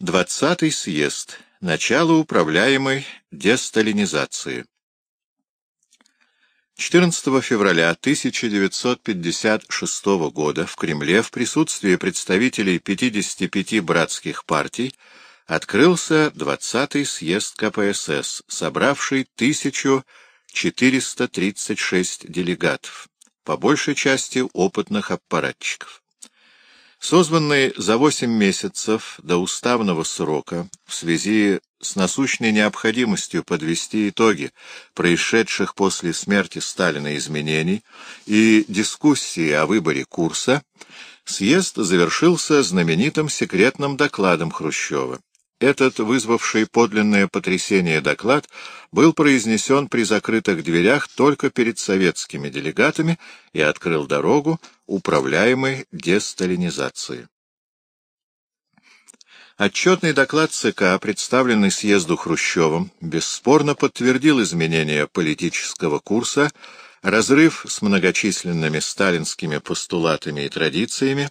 Двадцатый съезд. Начало управляемой десталинизации. 14 февраля 1956 года в Кремле в присутствии представителей 55 братских партий открылся 20-й съезд КПСС, собравший 1436 делегатов, по большей части опытных аппаратчиков. Созванный за 8 месяцев до уставного срока в связи с насущной необходимостью подвести итоги происшедших после смерти Сталина изменений и дискуссии о выборе курса, съезд завершился знаменитым секретным докладом Хрущева. Этот, вызвавший подлинное потрясение доклад, был произнесен при закрытых дверях только перед советскими делегатами и открыл дорогу управляемой десталинизации. Отчетный доклад ЦК, представленный съезду Хрущевым, бесспорно подтвердил изменения политического курса, разрыв с многочисленными сталинскими постулатами и традициями,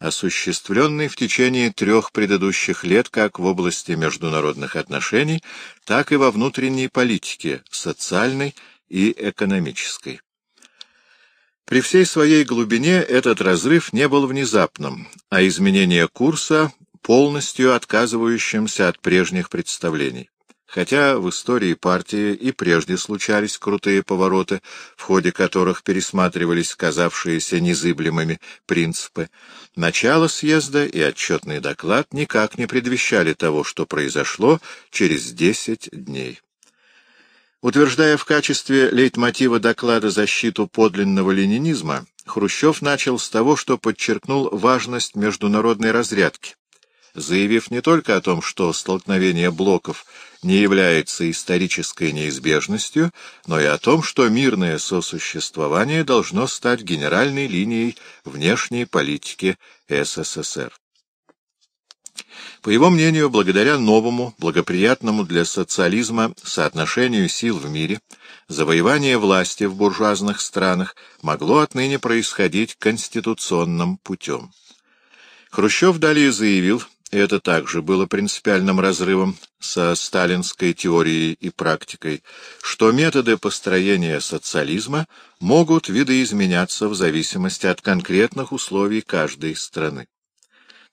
осуществленный в течение трех предыдущих лет как в области международных отношений, так и во внутренней политике, социальной и экономической. При всей своей глубине этот разрыв не был внезапным, а изменение курса полностью отказывающимся от прежних представлений. Хотя в истории партии и прежде случались крутые повороты, в ходе которых пересматривались казавшиеся незыблемыми принципы, начало съезда и отчетный доклад никак не предвещали того, что произошло через десять дней. Утверждая в качестве лейтмотива доклада защиту подлинного ленинизма, Хрущев начал с того, что подчеркнул важность международной разрядки, заявив не только о том, что столкновение блоков не является исторической неизбежностью, но и о том, что мирное сосуществование должно стать генеральной линией внешней политики СССР. По его мнению, благодаря новому, благоприятному для социализма соотношению сил в мире, завоевание власти в буржуазных странах могло отныне происходить конституционным путем. Хрущев далее заявил, и это также было принципиальным разрывом со сталинской теорией и практикой, что методы построения социализма могут видоизменяться в зависимости от конкретных условий каждой страны.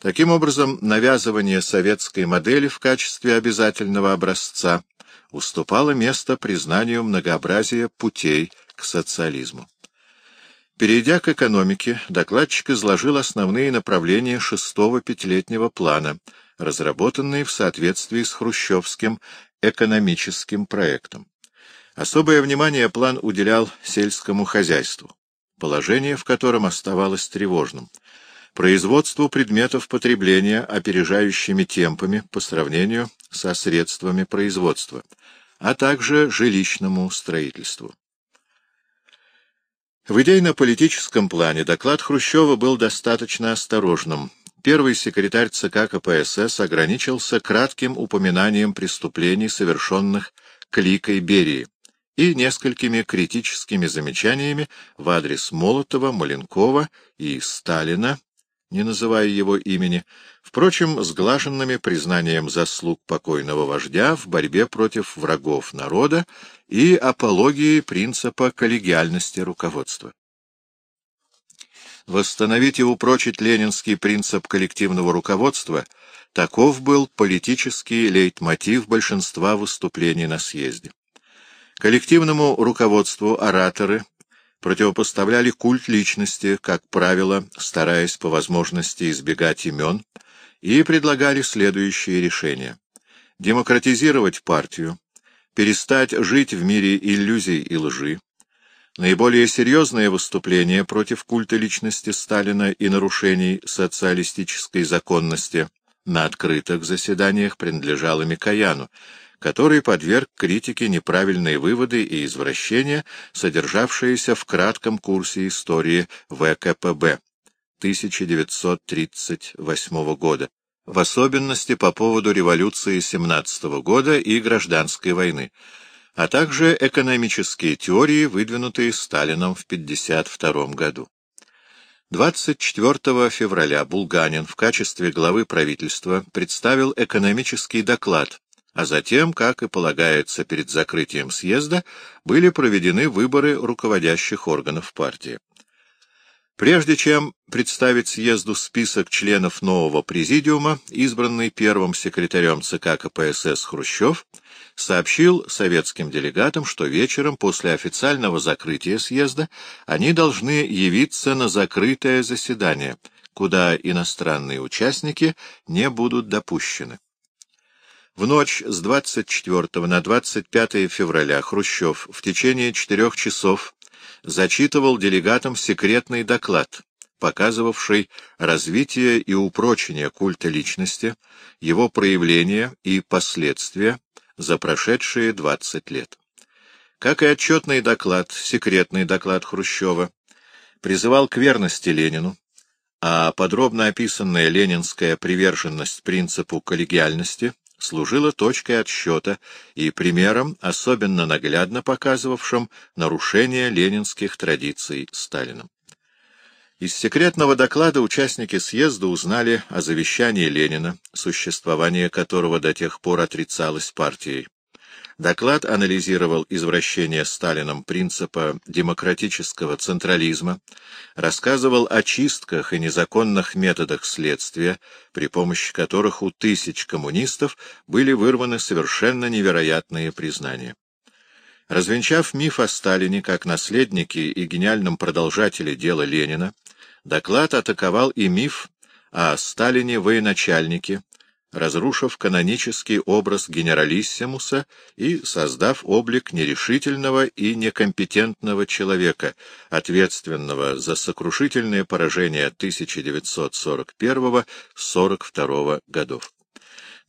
Таким образом, навязывание советской модели в качестве обязательного образца уступало место признанию многообразия путей к социализму. Перейдя к экономике, докладчик изложил основные направления шестого пятилетнего плана, разработанные в соответствии с хрущевским экономическим проектом. Особое внимание план уделял сельскому хозяйству, положение в котором оставалось тревожным, производству предметов потребления опережающими темпами по сравнению со средствами производства, а также жилищному строительству. В идейно-политическом плане доклад Хрущева был достаточно осторожным. Первый секретарь ЦК КПСС ограничился кратким упоминанием преступлений, совершенных кликой Берии, и несколькими критическими замечаниями в адрес Молотова, Маленкова и Сталина не называя его имени, впрочем, сглаженными признанием заслуг покойного вождя в борьбе против врагов народа и апологией принципа коллегиальности руководства. Восстановить и упрочить ленинский принцип коллективного руководства – таков был политический лейтмотив большинства выступлений на съезде. Коллективному руководству ораторы противопоставляли культ личности, как правило, стараясь по возможности избегать имен, и предлагали следующие решения. Демократизировать партию, перестать жить в мире иллюзий и лжи, Наиболее серьезные выступления против культа личности Сталина и нарушений социалистической законности на открытых заседаниях принадлежало Микояну, который подверг критике неправильные выводы и извращения, содержавшиеся в кратком курсе истории ВКПБ 1938 года, в особенности по поводу революции 17 года и гражданской войны, а также экономические теории, выдвинутые Сталином в 1952 году. 24 февраля Булганин в качестве главы правительства представил экономический доклад, а затем, как и полагается перед закрытием съезда, были проведены выборы руководящих органов партии. Прежде чем представить съезду список членов нового президиума, избранный первым секретарем ЦК КПСС Хрущев, сообщил советским делегатам, что вечером после официального закрытия съезда они должны явиться на закрытое заседание, куда иностранные участники не будут допущены. В ночь с 24 на 25 февраля Хрущев в течение четырех часов зачитывал делегатам секретный доклад, показывавший развитие и упрочение культа личности, его проявления и последствия за прошедшие 20 лет. Как и отчетный доклад, секретный доклад Хрущева, призывал к верности Ленину, а подробно описанная ленинская приверженность принципу коллегиальности служила точкой отсчета и примером, особенно наглядно показывавшим нарушение ленинских традиций Сталином. Из секретного доклада участники съезда узнали о завещании Ленина, существование которого до тех пор отрицалось партией. Доклад анализировал извращение Сталином принципа демократического централизма, рассказывал о чистках и незаконных методах следствия, при помощи которых у тысяч коммунистов были вырваны совершенно невероятные признания. Развенчав миф о Сталине как наследнике и гениальном продолжателе дела Ленина, доклад атаковал и миф о Сталине-военачальнике, разрушив канонический образ генералиссимуса и создав облик нерешительного и некомпетентного человека, ответственного за сокрушительное поражение 1941-42 годов.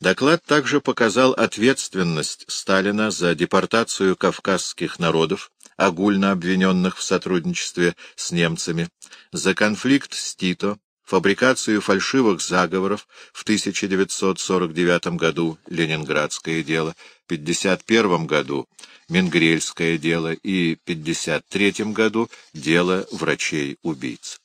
Доклад также показал ответственность Сталина за депортацию кавказских народов, огульно обвиненных в сотрудничестве с немцами, за конфликт с Тито, фабрикацию фальшивых заговоров в 1949 году Ленинградское дело, 1951 году Менгрельское дело и 1953 году дело врачей-убийц.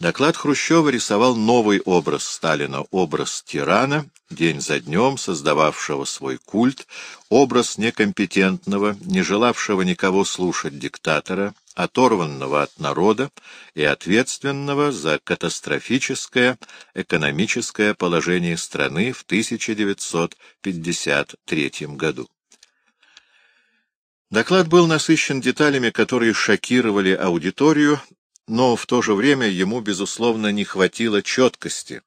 Доклад Хрущева рисовал новый образ Сталина, образ тирана, день за днем создававшего свой культ, образ некомпетентного, не желавшего никого слушать диктатора, оторванного от народа и ответственного за катастрофическое экономическое положение страны в 1953 году. Доклад был насыщен деталями, которые шокировали аудиторию, но в то же время ему, безусловно, не хватило четкости,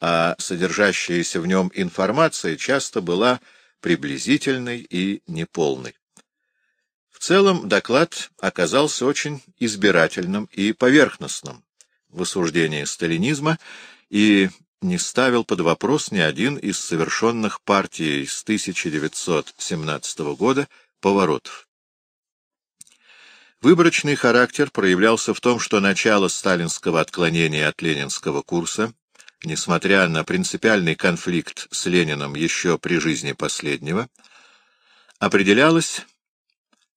а содержащаяся в нем информация часто была приблизительной и неполной целом доклад оказался очень избирательным и поверхностным в осуждении сталинизма и не ставил под вопрос ни один из совершенных партией с 1917 года поворотов. Выборочный характер проявлялся в том, что начало сталинского отклонения от ленинского курса, несмотря на принципиальный конфликт с Лениным еще при жизни последнего, определялось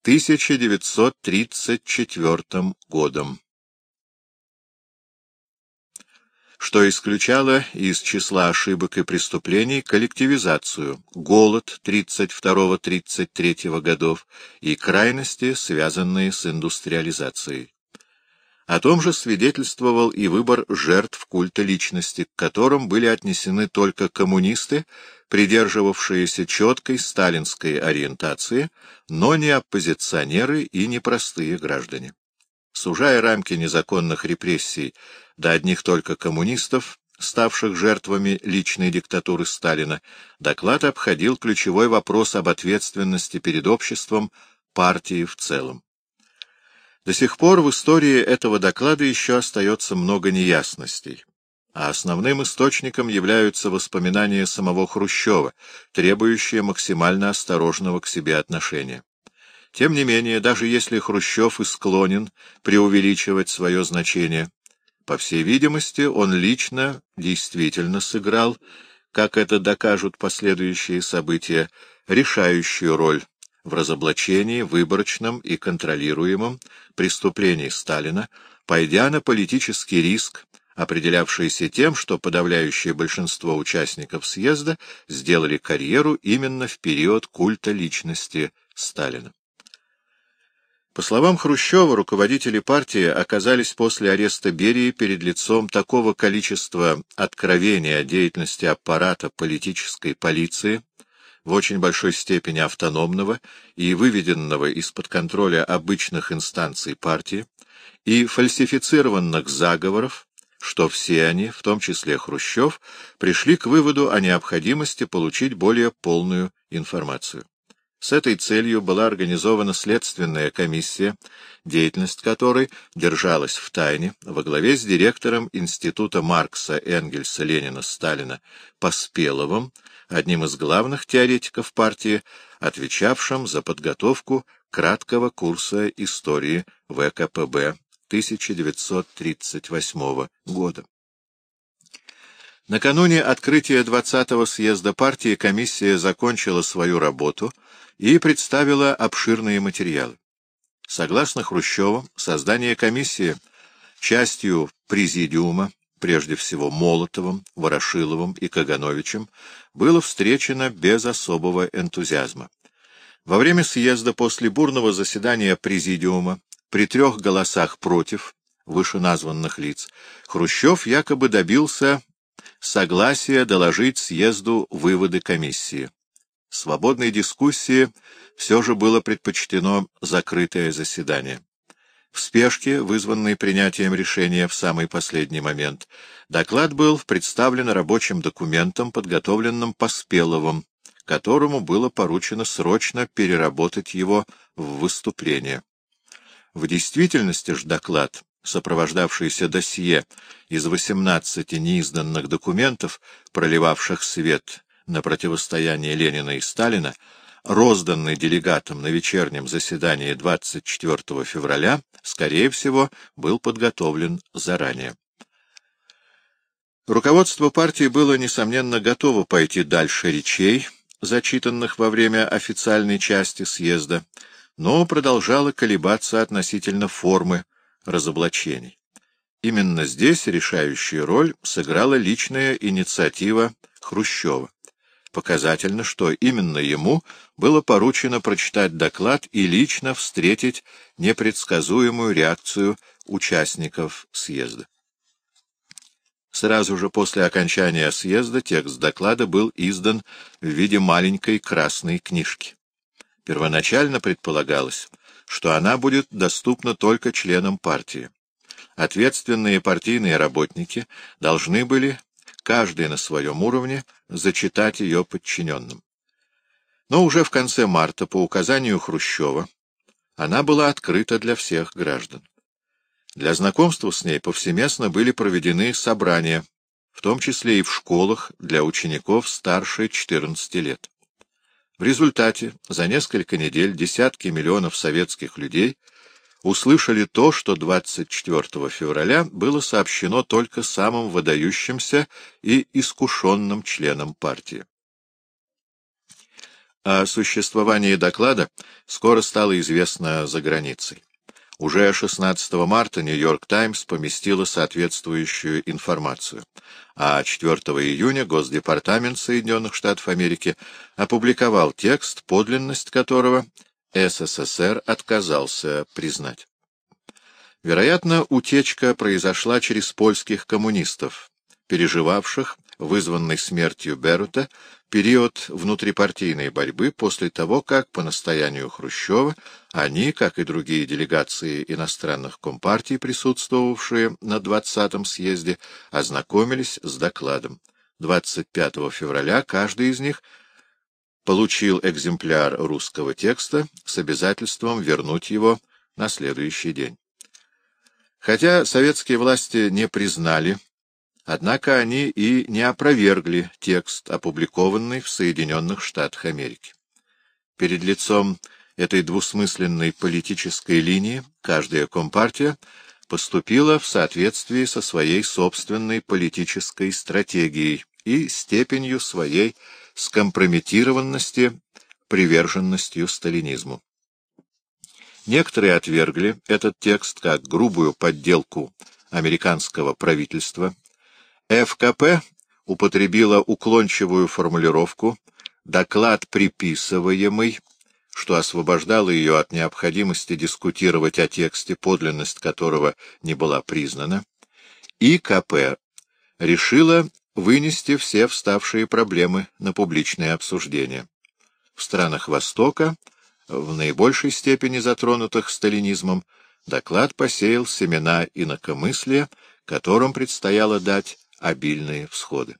1934 годом, что исключало из числа ошибок и преступлений коллективизацию, голод 32-33 годов и крайности, связанные с индустриализацией. О том же свидетельствовал и выбор жертв культа личности, к которым были отнесены только коммунисты, придерживавшиеся четкой сталинской ориентации, но не оппозиционеры и не простые граждане. Сужая рамки незаконных репрессий до одних только коммунистов, ставших жертвами личной диктатуры Сталина, доклад обходил ключевой вопрос об ответственности перед обществом партии в целом. До сих пор в истории этого доклада еще остается много неясностей, а основным источником являются воспоминания самого Хрущева, требующие максимально осторожного к себе отношения. Тем не менее, даже если Хрущев и склонен преувеличивать свое значение, по всей видимости, он лично действительно сыграл, как это докажут последующие события, решающую роль в разоблачении, выборочном и контролируемом преступлений Сталина пойдя на политический риск, определявшийся тем, что подавляющее большинство участников съезда сделали карьеру именно в период культа личности Сталина. По словам Хрущева, руководители партии оказались после ареста Берии перед лицом такого количества откровений о деятельности аппарата политической полиции, в очень большой степени автономного и выведенного из-под контроля обычных инстанций партии, и фальсифицированных заговоров, что все они, в том числе Хрущев, пришли к выводу о необходимости получить более полную информацию. С этой целью была организована следственная комиссия, деятельность которой держалась в тайне во главе с директором Института Маркса, Энгельса, Ленина, Сталина Поспеловым, одним из главных теоретиков партии, отвечавшим за подготовку краткого курса истории ВКПБ 1938 года. Накануне открытия 20-го съезда партии комиссия закончила свою работу и представила обширные материалы. Согласно Хрущеву, создание комиссии частью президиума, прежде всего Молотовым, Ворошиловым и Кагановичем, было встречено без особого энтузиазма. Во время съезда после бурного заседания президиума при трех голосах против вышеназванных лиц Хрущев якобы добился согласия доложить съезду выводы комиссии. Свободной дискуссии все же было предпочтено закрытое заседание. В спешке, вызванной принятием решения в самый последний момент, доклад был представлен рабочим документом, подготовленным Поспеловым, которому было поручено срочно переработать его в выступление. В действительности ж доклад, сопровождавшийся досье из 18 неизданных документов, проливавших свет на противостояние Ленина и Сталина, розданный делегатам на вечернем заседании 24 февраля, скорее всего, был подготовлен заранее. Руководство партии было, несомненно, готово пойти дальше речей, зачитанных во время официальной части съезда, но продолжало колебаться относительно формы разоблачений. Именно здесь решающую роль сыграла личная инициатива Хрущева. Показательно, что именно ему было поручено прочитать доклад и лично встретить непредсказуемую реакцию участников съезда. Сразу же после окончания съезда текст доклада был издан в виде маленькой красной книжки. Первоначально предполагалось, что она будет доступна только членам партии. Ответственные партийные работники должны были каждый на своем уровне, зачитать ее подчиненным. Но уже в конце марта, по указанию Хрущева, она была открыта для всех граждан. Для знакомства с ней повсеместно были проведены собрания, в том числе и в школах для учеников старше 14 лет. В результате за несколько недель десятки миллионов советских людей — услышали то, что 24 февраля было сообщено только самым выдающимся и искушенным членам партии. О существовании доклада скоро стало известно за границей. Уже 16 марта «Нью-Йорк Таймс» поместила соответствующую информацию, а 4 июня Госдепартамент Соединенных Штатов Америки опубликовал текст, подлинность которого СССР отказался признать. Вероятно, утечка произошла через польских коммунистов, переживавших, вызванный смертью Берута, период внутрипартийной борьбы после того, как, по настоянию Хрущева, они, как и другие делегации иностранных компартий, присутствовавшие на 20-м съезде, ознакомились с докладом. 25 февраля каждый из них получил экземпляр русского текста с обязательством вернуть его на следующий день. Хотя советские власти не признали, однако они и не опровергли текст, опубликованный в Соединенных Штатах Америки. Перед лицом этой двусмысленной политической линии каждая компартия поступила в соответствии со своей собственной политической стратегией и степенью своей скомпрометированности, приверженностью сталинизму. Некоторые отвергли этот текст как грубую подделку американского правительства. ФКП употребила уклончивую формулировку «доклад приписываемый», что освобождало ее от необходимости дискутировать о тексте, подлинность которого не была признана, и КП решила вынести все вставшие проблемы на публичное обсуждение. В странах Востока, в наибольшей степени затронутых сталинизмом, доклад посеял семена инакомыслия, которым предстояло дать обильные всходы.